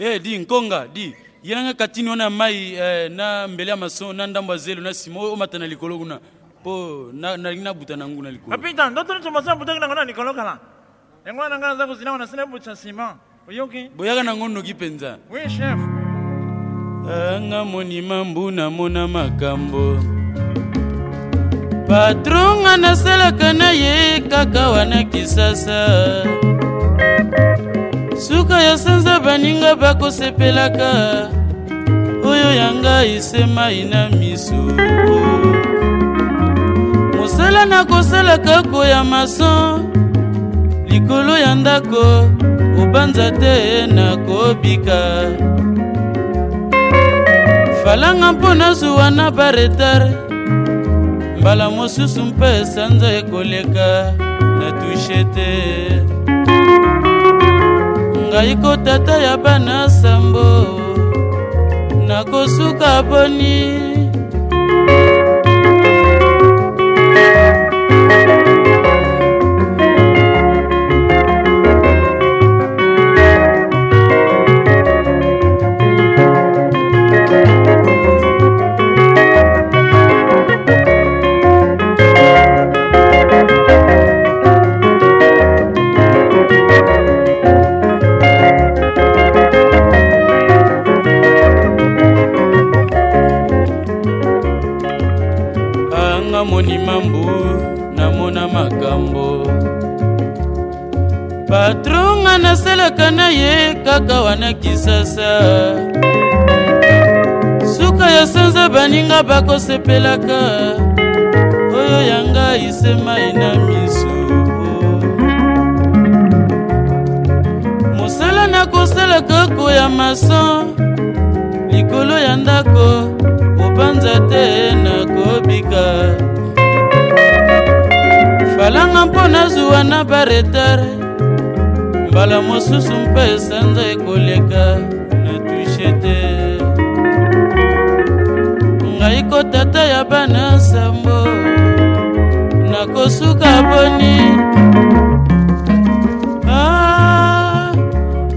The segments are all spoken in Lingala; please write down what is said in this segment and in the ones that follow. e di nkonga di yelanga katini wana ya mai eh, na mbele ya maso na ndambo ya zelo na nsima oyo omata na likolo kuna mpo nalingi nabuta na ngu na likolo apita ndotonito maso abutaki nango na likolo kala yango wana ngai aza kozina wana sina ebutisa nsima oyoki boyaka nango noki mpenza oui chef anga monima mbu namona makambo patronga nasalaka na ye kaka wana kisasa baninga bakosepelaka oyo yanga esemai na misu mosala nakosalaka koya mason likolo ya ndako obanza te nakobika falanga mpo nazuwa na baretare mbala mosusu mpe sanza ekoleka na tushe te ngai kotata ya bana sambo nakosuka poni makambo patronga nasalaka na ye kaka wana kisasa suka ya sanza baninga bakosepelaka oyo yanga isema ena misu mosala nakosalaka koya mason likolo ya ndako kopanza te nakobika balanga mpo nazuwa na baretare mbala mosusu mpe esanza ekoleka na tushe te ngai kotata ya bana nsambo nakosuka boni ah,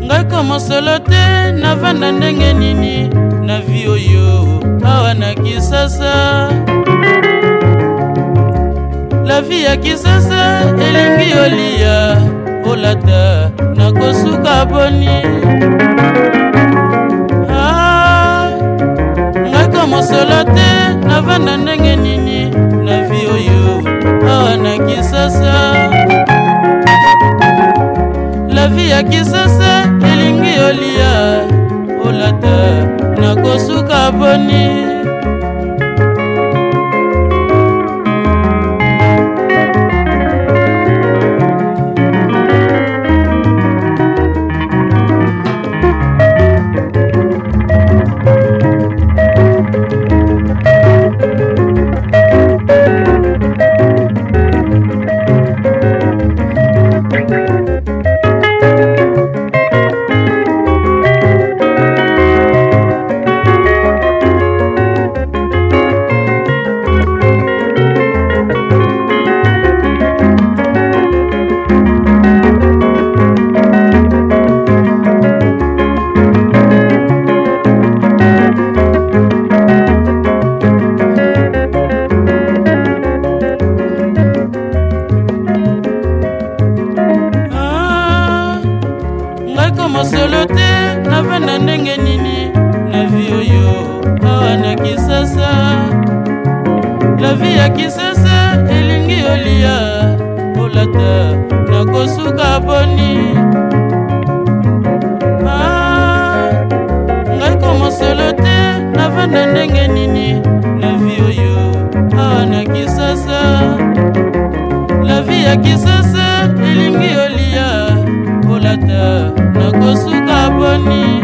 ngai komosolo te navanda ndenge nini elengi ya kisese elengi yolia olata nakosuka boni ngai ah, komosolo te navanda ndenge nini na vi oyo awa na kisasa la vi ya kisese elingi yolia olata nakosuka boni ya kisese lavi ya kisese elingi olia kolata na kosuka poni ah, ngai komosolo te navanda ndenge nini lavi oyo awa na kisese lavi ya kisese elingi olia kolata na kosuka poni